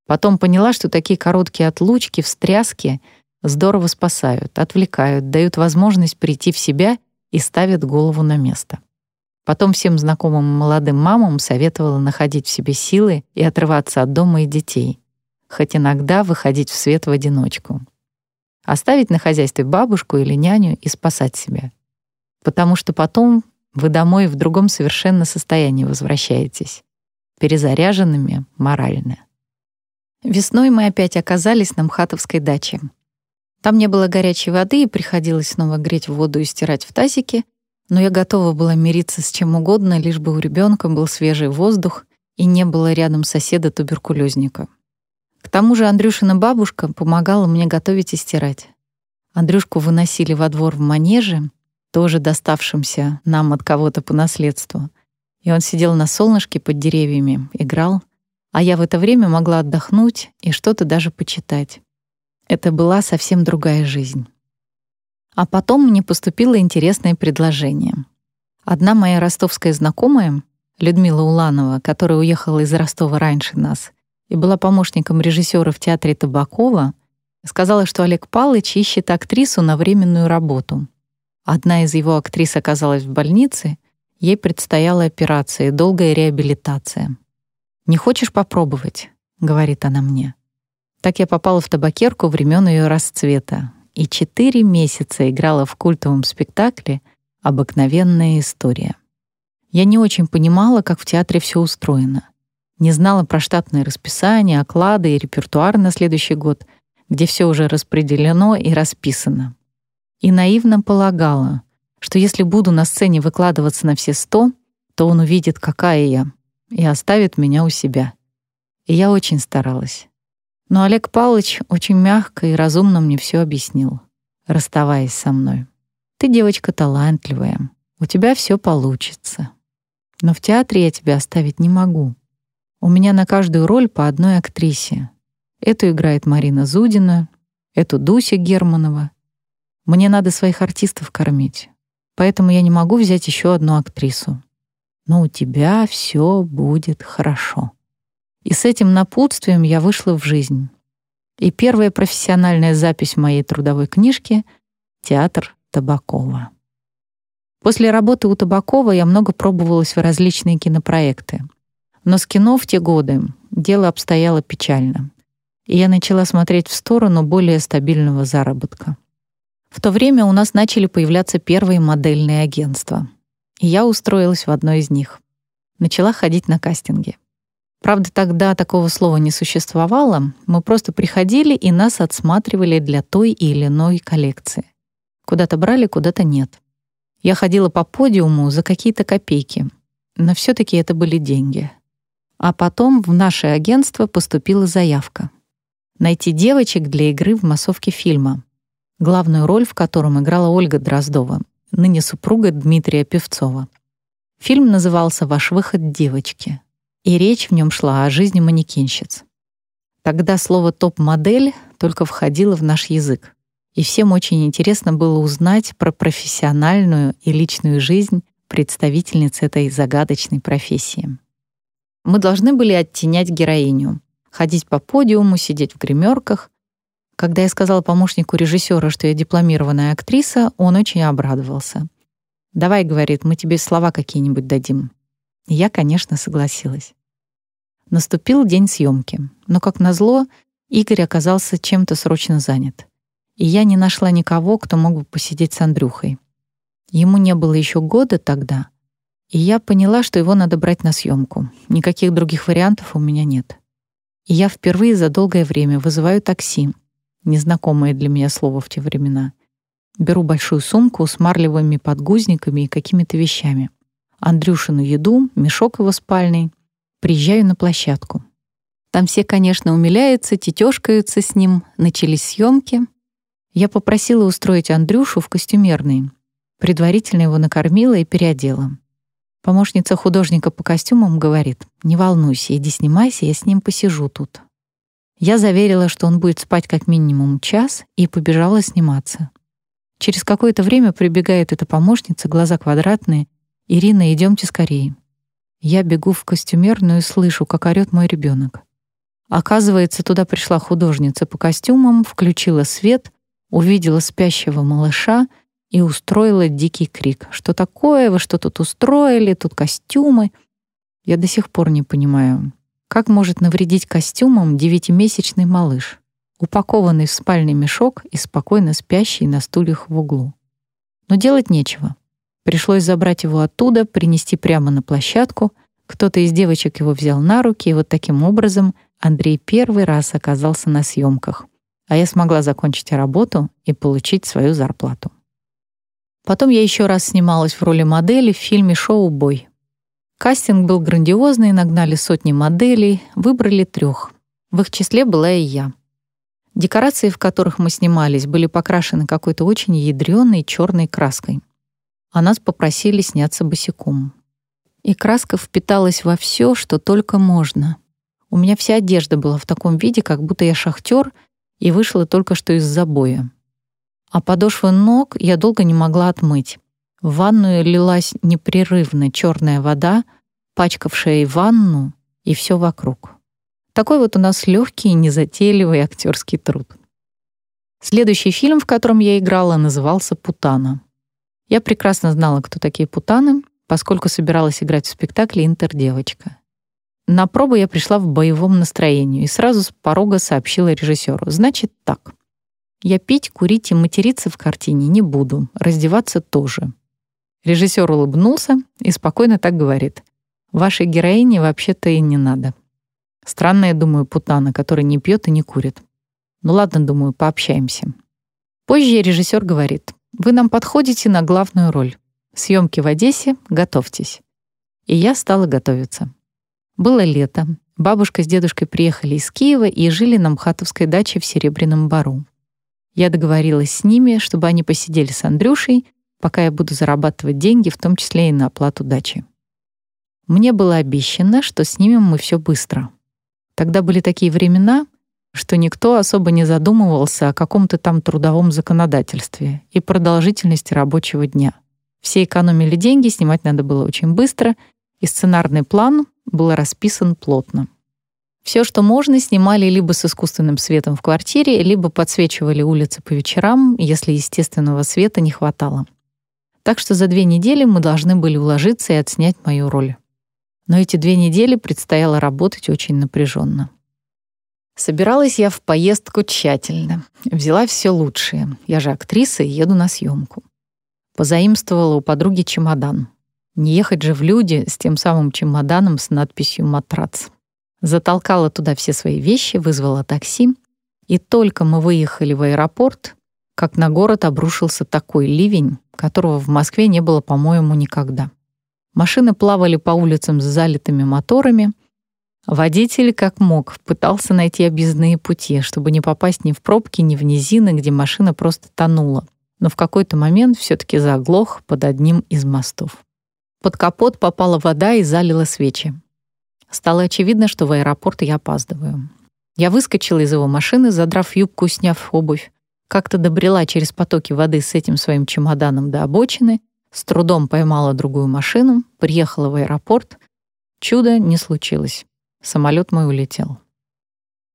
Потом поняла, что такие короткие отлучки, встряски здорово спасают, отвлекают, дают возможность прийти в себя и ставят голову на место. Потом всем знакомым молодым мамам советовала находить в себе силы и отрываться от дома и детей, хоть иногда выходить в свет в одиночку. Оставить на хозяйстве бабушку или няню и спасать себя. Потому что потом вы домой в другом совершенно состоянии возвращаетесь, перезаряженными морально. Весной мы опять оказались на Мхатовской даче. Там не было горячей воды, и приходилось снова греть воду и стирать в тазике, но я готова была мириться с чем угодно, лишь бы у ребенка был свежий воздух и не было рядом соседа-туберкулезника. К тому же Андрюшина бабушка помогала мне готовить и стирать. Андрюшку выносили во двор в манеже, тоже доставшемся нам от кого-то по наследству. И он сидел на солнышке под деревьями, играл, а я в это время могла отдохнуть и что-то даже почитать. Это была совсем другая жизнь. А потом мне поступило интересное предложение. Одна моя ростовская знакомая, Людмила Уланова, которая уехала из Ростова раньше нас и была помощником режиссера в театре Табакова, сказала, что Олег Палыч ищет актрису на временную работу. Одна из его актрис оказалась в больнице, ей предстояла операция и долгая реабилитация. «Не хочешь попробовать?» — говорит она мне. Так я попала в табакерку времен ее расцвета и четыре месяца играла в культовом спектакле «Обыкновенная история». Я не очень понимала, как в театре все устроено. Не знала про штатное расписание, оклады и репертуар на следующий год, где все уже распределено и расписано. И наивно полагала, что если буду на сцене выкладываться на все сто, то он увидит, какая я, и оставит меня у себя. И я очень старалась. Но Олег Павлович очень мягко и разумно мне все объяснил, расставаясь со мной. «Ты девочка талантливая, у тебя все получится. Но в театре я тебя оставить не могу. У меня на каждую роль по одной актрисе. Эту играет Марина Зудина, эту Дуся Германова. Мне надо своих артистов кормить, поэтому я не могу взять еще одну актрису но у тебя все будет хорошо. И с этим напутствием я вышла в жизнь. И первая профессиональная запись в моей трудовой книжке — театр Табакова. После работы у Табакова я много пробовалась в различные кинопроекты. Но с кино в те годы дело обстояло печально. И я начала смотреть в сторону более стабильного заработка. В то время у нас начали появляться первые модельные агентства — и я устроилась в одно из них. Начала ходить на кастинги. Правда, тогда такого слова не существовало, мы просто приходили и нас отсматривали для той или иной коллекции. Куда-то брали, куда-то нет. Я ходила по подиуму за какие-то копейки, но все таки это были деньги. А потом в наше агентство поступила заявка. Найти девочек для игры в массовке фильма, главную роль в котором играла Ольга Дроздова, ныне супруга Дмитрия Певцова. Фильм назывался «Ваш выход, девочки», и речь в нем шла о жизни манекенщиц. Тогда слово «топ-модель» только входило в наш язык, и всем очень интересно было узнать про профессиональную и личную жизнь представительниц этой загадочной профессии. Мы должны были оттенять героиню, ходить по подиуму, сидеть в гримерках, когда я сказала помощнику режиссера, что я дипломированная актриса, он очень обрадовался. «Давай, — говорит, — мы тебе слова какие-нибудь дадим». я, конечно, согласилась. Наступил день съемки, но, как назло, Игорь оказался чем-то срочно занят. И я не нашла никого, кто мог бы посидеть с Андрюхой. Ему не было еще года тогда, и я поняла, что его надо брать на съемку. Никаких других вариантов у меня нет. И я впервые за долгое время вызываю такси, незнакомое для меня слово в те времена. Беру большую сумку с марлевыми подгузниками и какими-то вещами. Андрюшину еду, мешок его спальный. Приезжаю на площадку. Там все, конечно, умиляются, тетёшкаются с ним, начались съемки. Я попросила устроить Андрюшу в костюмерный. Предварительно его накормила и переодела. Помощница художника по костюмам говорит, «Не волнуйся, иди снимайся, я с ним посижу тут». Я заверила, что он будет спать как минимум час, и побежала сниматься. Через какое-то время прибегает эта помощница, глаза квадратные. «Ирина, идемте скорее». Я бегу в костюмерную и слышу, как орёт мой ребенок. Оказывается, туда пришла художница по костюмам, включила свет, увидела спящего малыша и устроила дикий крик. «Что такое? Вы что тут устроили? Тут костюмы!» Я до сих пор не понимаю, как может навредить костюмам девятимесячный малыш, упакованный в спальный мешок и спокойно спящий на стульях в углу. Но делать нечего. Пришлось забрать его оттуда, принести прямо на площадку. Кто-то из девочек его взял на руки, и вот таким образом Андрей первый раз оказался на съемках, а я смогла закончить работу и получить свою зарплату. Потом я еще раз снималась в роли модели в фильме «Шоу Бой». Кастинг был грандиозный, нагнали сотни моделей, выбрали трех. В их числе была и я. Декорации, в которых мы снимались, были покрашены какой-то очень ядреной черной краской. А нас попросили сняться босиком. И краска впиталась во все, что только можно. У меня вся одежда была в таком виде, как будто я шахтер и вышла только что из забоя а подошвы ног я долго не могла отмыть. В ванную лилась непрерывно черная вода, пачкавшая и ванну, и все вокруг. Такой вот у нас легкий и незатейливый актерский труд. Следующий фильм, в котором я играла, назывался «Путана». Я прекрасно знала, кто такие путаны, поскольку собиралась играть в спектакле «Интердевочка». На пробу я пришла в боевом настроении и сразу с порога сообщила режиссеру. «Значит так, я пить, курить и материться в картине не буду, раздеваться тоже. Режиссер улыбнулся и спокойно так говорит. Вашей героине вообще-то и не надо. Странная, думаю, путана, которая не пьет и не курит. Ну ладно, думаю, пообщаемся. Позже режиссер говорит, вы нам подходите на главную роль. Съемки в Одессе, готовьтесь. И я стала готовиться. Было лето. Бабушка с дедушкой приехали из Киева и жили на Мхатовской даче в Серебряном Бару. Я договорилась с ними, чтобы они посидели с Андрюшей, пока я буду зарабатывать деньги, в том числе и на оплату дачи. Мне было обещано, что снимем мы все быстро. Тогда были такие времена, что никто особо не задумывался о каком-то там трудовом законодательстве и продолжительности рабочего дня. Все экономили деньги, снимать надо было очень быстро, и сценарный план был расписан плотно. Все, что можно, снимали либо с искусственным светом в квартире, либо подсвечивали улицы по вечерам, если естественного света не хватало. Так что за две недели мы должны были уложиться и отснять мою роль. Но эти две недели предстояло работать очень напряженно. Собиралась я в поездку тщательно. Взяла все лучшее. Я же актриса и еду на съемку. Позаимствовала у подруги чемодан. Не ехать же в люди с тем самым чемоданом с надписью «Матрац». Затолкала туда все свои вещи, вызвала такси, и только мы выехали в аэропорт, как на город обрушился такой ливень, которого в Москве не было, по-моему, никогда. Машины плавали по улицам с залитыми моторами. Водитель, как мог, пытался найти объездные пути, чтобы не попасть ни в пробки, ни в низины, где машина просто тонула. Но в какой-то момент все таки заглох под одним из мостов. Под капот попала вода и залила свечи. Стало очевидно, что в аэропорт я опаздываю. Я выскочила из его машины, задрав юбку, сняв обувь, как-то добрела через потоки воды с этим своим чемоданом до обочины, с трудом поймала другую машину, приехала в аэропорт. Чудо не случилось. Самолет мой улетел.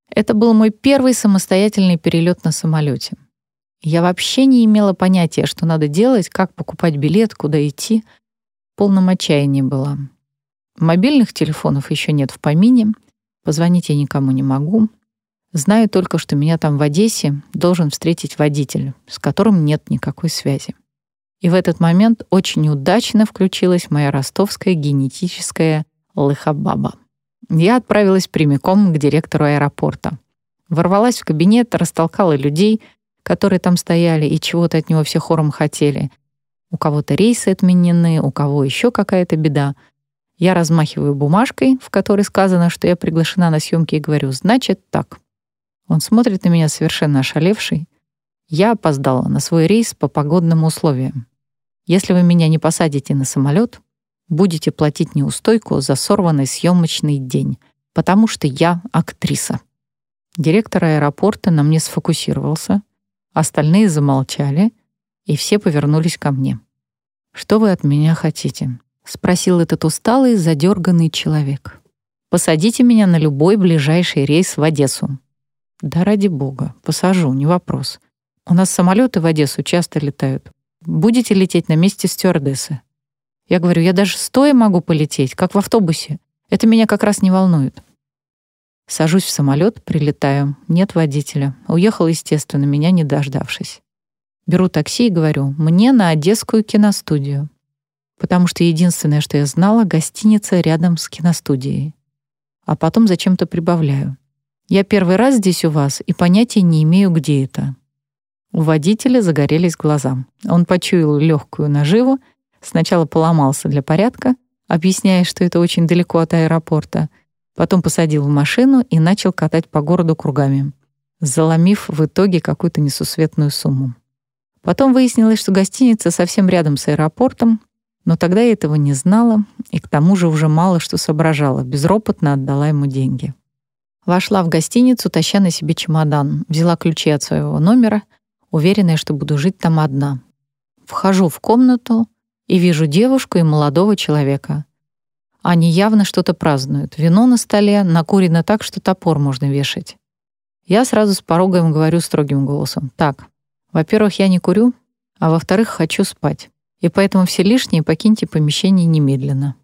Это был мой первый самостоятельный перелет на самолете. Я вообще не имела понятия, что надо делать, как покупать билет, куда идти. В полном отчаянии была. Мобильных телефонов еще нет в помине, позвонить я никому не могу. Знаю только, что меня там в Одессе должен встретить водитель, с которым нет никакой связи. И в этот момент очень удачно включилась моя ростовская генетическая лыхабаба. Я отправилась прямиком к директору аэропорта. Ворвалась в кабинет, растолкала людей, которые там стояли и чего-то от него все хором хотели. У кого-то рейсы отменены, у кого еще какая-то беда. Я размахиваю бумажкой, в которой сказано, что я приглашена на съемки, и говорю, значит так. Он смотрит на меня совершенно ошалевший. Я опоздала на свой рейс по погодным условиям. Если вы меня не посадите на самолет, будете платить неустойку за сорванный съемочный день, потому что я актриса. Директор аэропорта на мне сфокусировался, остальные замолчали, и все повернулись ко мне. «Что вы от меня хотите?» — спросил этот усталый, задерганный человек. «Посадите меня на любой ближайший рейс в Одессу». «Да ради бога, посажу, не вопрос. У нас самолеты в Одессу часто летают. Будете лететь на месте стюардессы?» Я говорю, я даже стоя могу полететь, как в автобусе. Это меня как раз не волнует. Сажусь в самолет, прилетаю. Нет водителя. Уехал, естественно, меня не дождавшись. Беру такси и говорю, мне на Одесскую киностудию. Потому что единственное, что я знала, гостиница рядом с киностудией. А потом зачем-то прибавляю. Я первый раз здесь у вас и понятия не имею, где это. У водителя загорелись глаза. Он почуял легкую наживу Сначала поломался для порядка, объясняя, что это очень далеко от аэропорта, потом посадил в машину и начал катать по городу кругами, заломив в итоге какую-то несусветную сумму. Потом выяснилось, что гостиница совсем рядом с аэропортом, но тогда я этого не знала и к тому же уже мало что соображала, безропотно отдала ему деньги. Вошла в гостиницу, таща на себе чемодан, взяла ключи от своего номера, уверенная, что буду жить там одна. Вхожу в комнату, и вижу девушку и молодого человека. Они явно что-то празднуют. Вино на столе накурено так, что топор можно вешать. Я сразу с порога им говорю строгим голосом. Так, во-первых, я не курю, а во-вторых, хочу спать. И поэтому все лишние покиньте помещение немедленно.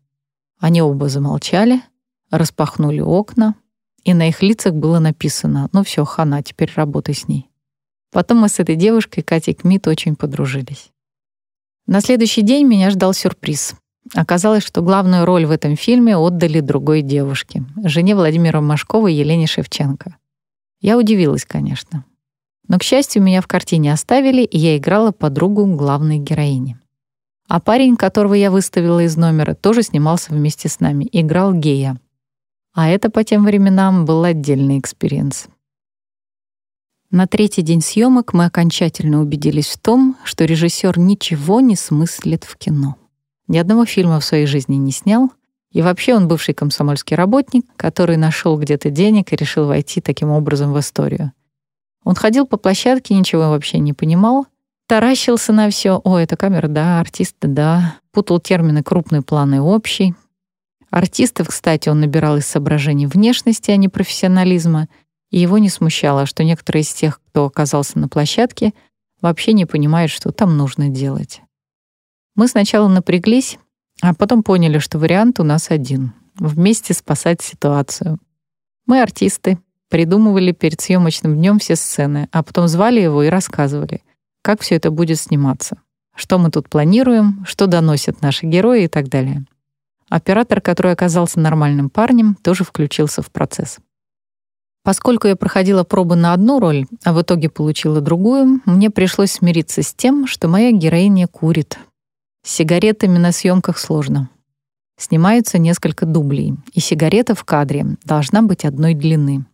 Они оба замолчали, распахнули окна, и на их лицах было написано «Ну все, хана, теперь работай с ней». Потом мы с этой девушкой, Катей Кмит, очень подружились. На следующий день меня ждал сюрприз. Оказалось, что главную роль в этом фильме отдали другой девушке, жене Владимира Машкова Елене Шевченко. Я удивилась, конечно. Но, к счастью, меня в картине оставили, и я играла подругу главной героини. А парень, которого я выставила из номера, тоже снимался вместе с нами, играл гея. А это по тем временам был отдельный experience. На третий день съемок мы окончательно убедились в том, что режиссер ничего не смыслит в кино. Ни одного фильма в своей жизни не снял, и вообще он бывший комсомольский работник, который нашел где-то денег и решил войти таким образом в историю. Он ходил по площадке, ничего вообще не понимал, таращился на все. О, это камера, да, артисты, да. Путал термины крупный план и общий. Артистов, кстати, он набирал из соображений внешности, а не профессионализма — и его не смущало, что некоторые из тех, кто оказался на площадке, вообще не понимают, что там нужно делать. Мы сначала напряглись, а потом поняли, что вариант у нас один — вместе спасать ситуацию. Мы артисты, придумывали перед съемочным днем все сцены, а потом звали его и рассказывали, как все это будет сниматься, что мы тут планируем, что доносят наши герои и так далее. Оператор, который оказался нормальным парнем, тоже включился в процесс. Поскольку я проходила пробы на одну роль, а в итоге получила другую, мне пришлось смириться с тем, что моя героиня курит. С сигаретами на съемках сложно. Снимаются несколько дублей, и сигарета в кадре должна быть одной длины.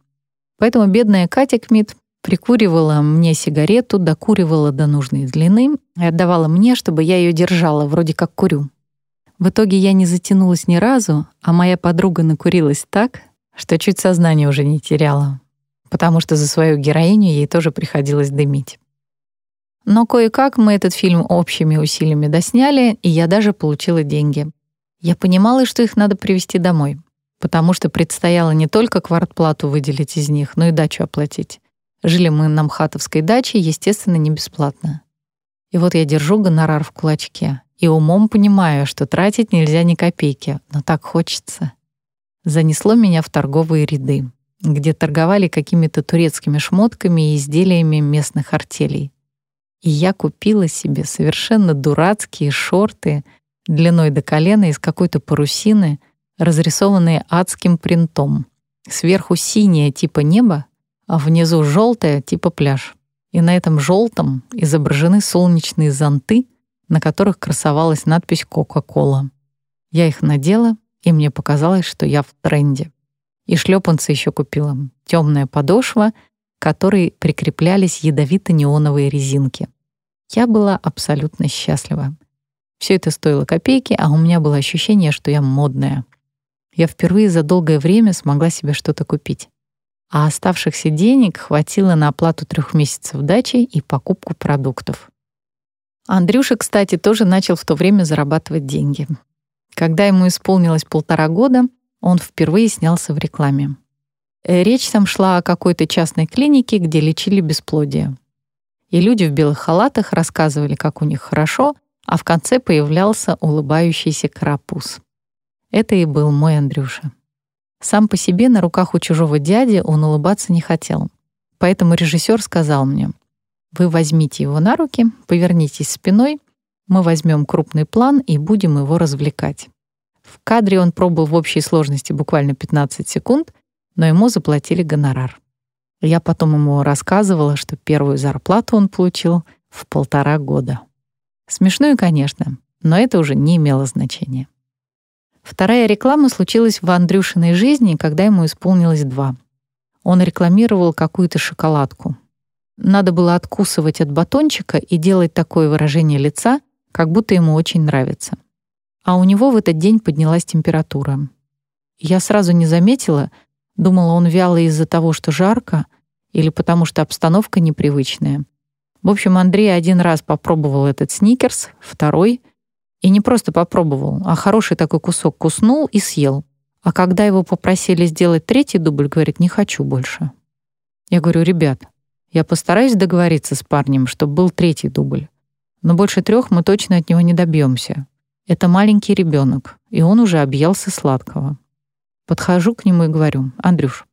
Поэтому бедная Катя Кмит прикуривала мне сигарету, докуривала до нужной длины и отдавала мне, чтобы я ее держала, вроде как курю. В итоге я не затянулась ни разу, а моя подруга накурилась так, что чуть сознание уже не теряла, потому что за свою героиню ей тоже приходилось дымить. Но кое-как мы этот фильм общими усилиями досняли, и я даже получила деньги. Я понимала, что их надо привезти домой, потому что предстояло не только квартплату выделить из них, но и дачу оплатить. Жили мы на Мхатовской даче, естественно, не бесплатно. И вот я держу гонорар в кулачке и умом понимаю, что тратить нельзя ни копейки, но так хочется занесло меня в торговые ряды. где торговали какими-то турецкими шмотками и изделиями местных артелей. И я купила себе совершенно дурацкие шорты длиной до колена из какой-то парусины, разрисованные адским принтом. Сверху синее типа небо, а внизу желтое типа пляж. И на этом желтом изображены солнечные зонты, на которых красовалась надпись «Кока-кола». Я их надела, и мне показалось, что я в тренде. И шлепанцы еще купила. Темная подошва, к которой прикреплялись ядовито-неоновые резинки. Я была абсолютно счастлива. Все это стоило копейки, а у меня было ощущение, что я модная. Я впервые за долгое время смогла себе что-то купить. А оставшихся денег хватило на оплату трех месяцев дачи и покупку продуктов. Андрюша, кстати, тоже начал в то время зарабатывать деньги. Когда ему исполнилось полтора года, он впервые снялся в рекламе. Э, речь там шла о какой-то частной клинике, где лечили бесплодие. И люди в белых халатах рассказывали, как у них хорошо, а в конце появлялся улыбающийся карапуз. Это и был мой Андрюша. Сам по себе на руках у чужого дяди он улыбаться не хотел. Поэтому режиссер сказал мне, «Вы возьмите его на руки, повернитесь спиной, мы возьмем крупный план и будем его развлекать». В кадре он пробыл в общей сложности буквально 15 секунд, но ему заплатили гонорар. Я потом ему рассказывала, что первую зарплату он получил в полтора года. Смешную, конечно, но это уже не имело значения. Вторая реклама случилась в Андрюшиной жизни, когда ему исполнилось два. Он рекламировал какую-то шоколадку. Надо было откусывать от батончика и делать такое выражение лица, как будто ему очень нравится. А у него в этот день поднялась температура. Я сразу не заметила, думала, он вялый из-за того, что жарко, или потому что обстановка непривычная. В общем, Андрей один раз попробовал этот сникерс, второй — и не просто попробовал, а хороший такой кусок куснул и съел. А когда его попросили сделать третий дубль, говорит, не хочу больше. Я говорю, ребят, я постараюсь договориться с парнем, чтобы был третий дубль. Но больше трех мы точно от него не добьемся. Это маленький ребенок, и он уже объелся сладкого. Подхожу к нему и говорю, Андрюш,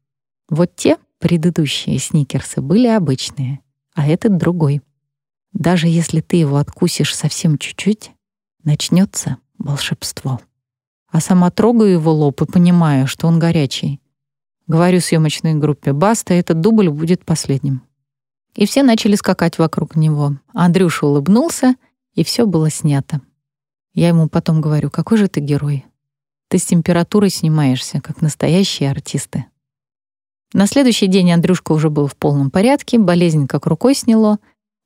вот те предыдущие сникерсы были обычные, а этот другой. Даже если ты его откусишь совсем чуть-чуть, начнется волшебство. А сама трогаю его лоб и понимаю, что он горячий. Говорю съемочной группе, баста, этот дубль будет последним. И все начали скакать вокруг него. Андрюша улыбнулся, и все было снято. Я ему потом говорю, какой же ты герой. Ты с температурой снимаешься, как настоящие артисты. На следующий день Андрюшка уже был в полном порядке, болезнь как рукой сняло.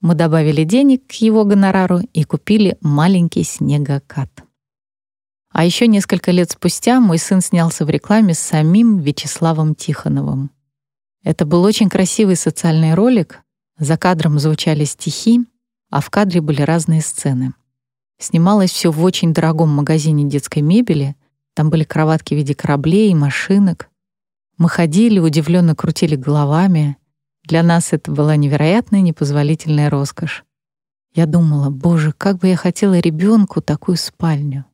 Мы добавили денег к его гонорару и купили маленький снегокат. А еще несколько лет спустя мой сын снялся в рекламе с самим Вячеславом Тихоновым. Это был очень красивый социальный ролик. За кадром звучали стихи, а в кадре были разные сцены. Снималось все в очень дорогом магазине детской мебели. Там были кроватки в виде кораблей и машинок. Мы ходили, удивленно крутили головами. Для нас это была невероятная непозволительная роскошь. Я думала, боже, как бы я хотела ребенку такую спальню.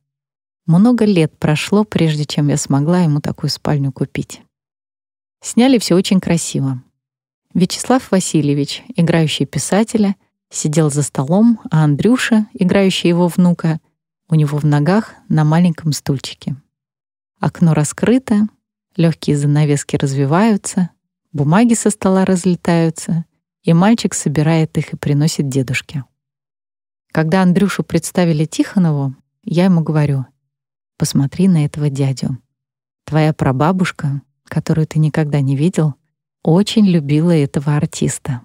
Много лет прошло, прежде чем я смогла ему такую спальню купить. Сняли все очень красиво. Вячеслав Васильевич, играющий писателя, сидел за столом, а Андрюша, играющий его внука, у него в ногах на маленьком стульчике. Окно раскрыто, легкие занавески развиваются, бумаги со стола разлетаются, и мальчик собирает их и приносит дедушке. Когда Андрюшу представили Тихонову, я ему говорю, «Посмотри на этого дядю. Твоя прабабушка, которую ты никогда не видел, очень любила этого артиста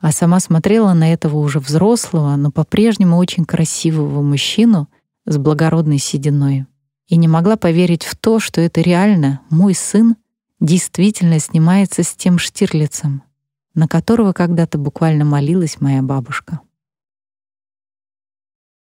а сама смотрела на этого уже взрослого, но по-прежнему очень красивого мужчину с благородной сединой и не могла поверить в то, что это реально мой сын действительно снимается с тем Штирлицем, на которого когда-то буквально молилась моя бабушка.